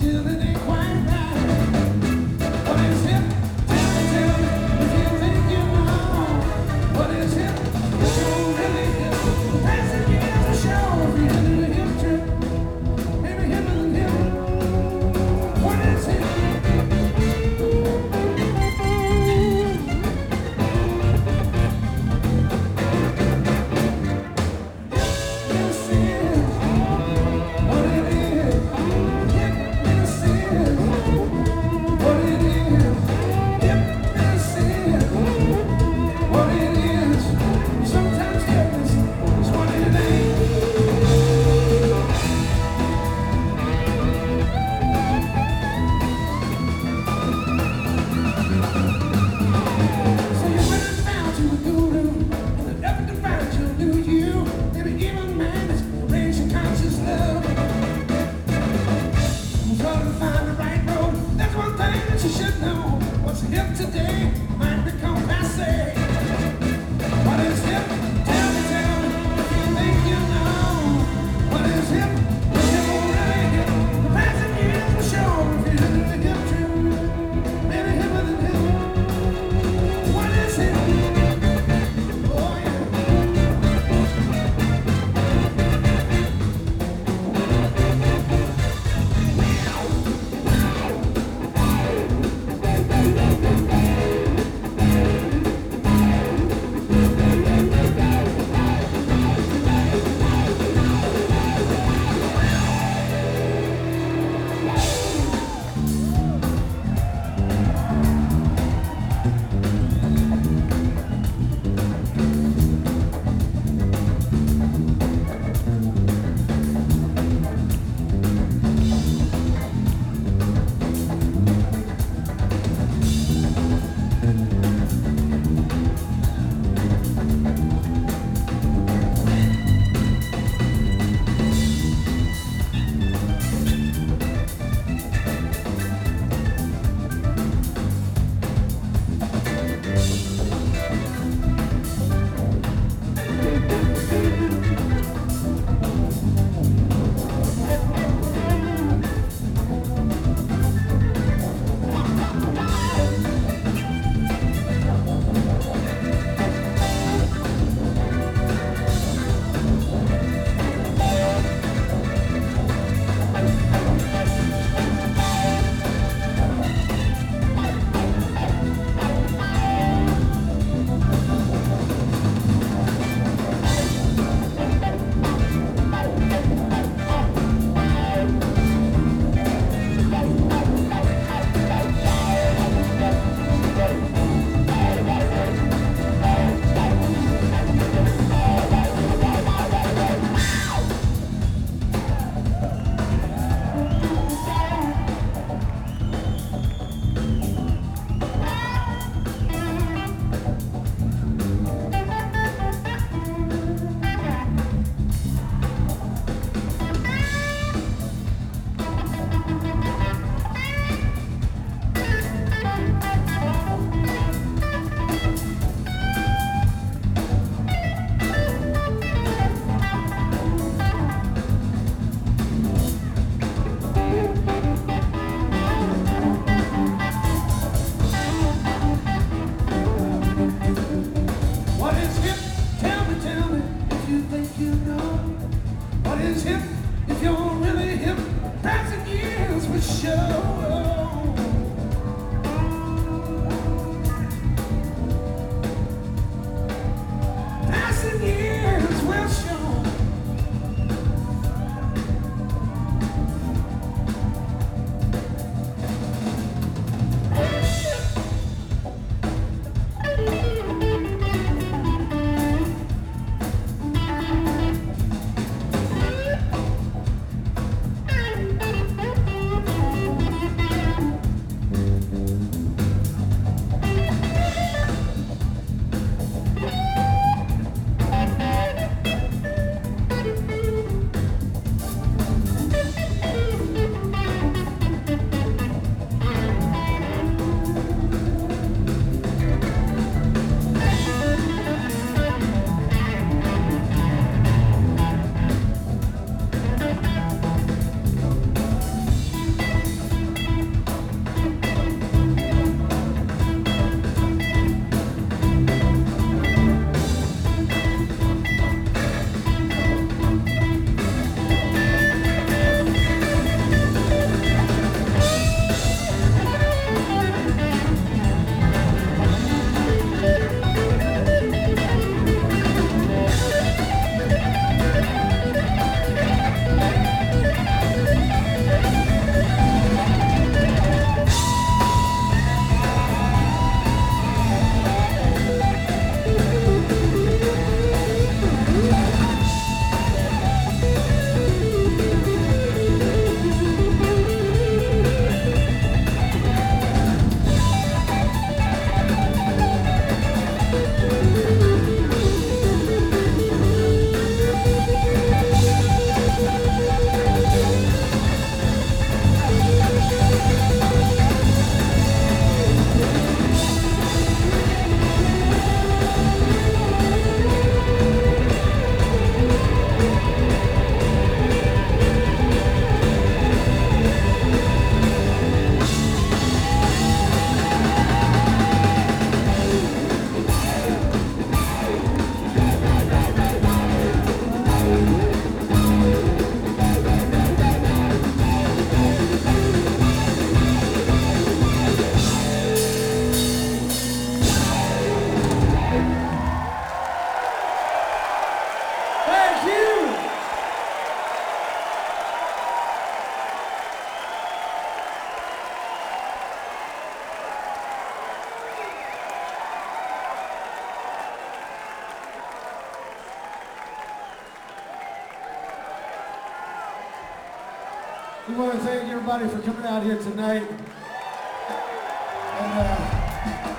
till the. We want to thank everybody for coming out here tonight. And uh,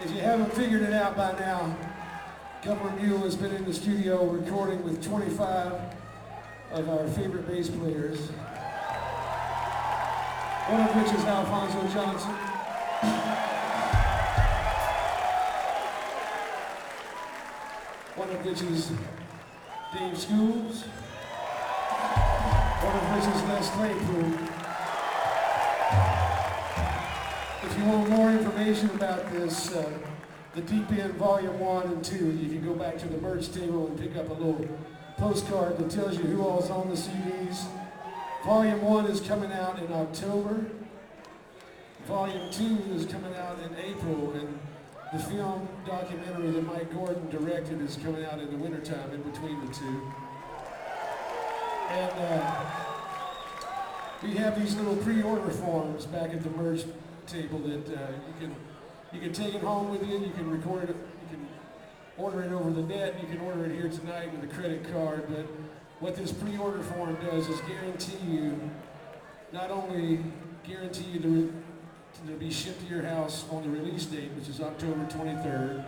if you haven't figured it out by now, Gov't Mule has been in the studio recording with 25 of our favorite bass players. One of which is Alphonso Johnson. One of which is Dave Schools. Les Claypool. If you want more information about this, uh, the Deep End Volume 1 and 2, you can go back to the merch table and pick up a little postcard that tells you who all's on the CDs. Volume 1 is coming out in October. Volume 2 is coming out in April, and the film documentary that Mike Gordon directed is coming out in the wintertime in between the two. And uh, we have these little pre-order forms back at the merch table that uh, you can you can take it home with you. You can record it. You can order it over the net. You can order it here tonight with a credit card. But what this pre-order form does is guarantee you, not only guarantee you to, to be shipped to your house on the release date, which is October 23rd.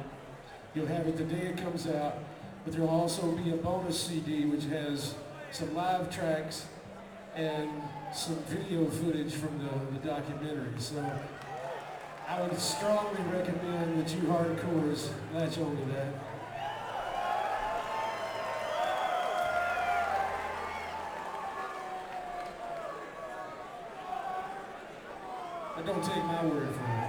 You'll have it the day it comes out, but there'll also be a bonus CD which has some live tracks and some video footage from the, the documentary. So I would strongly recommend that you hardcores latch on to that. Don't take my word for it.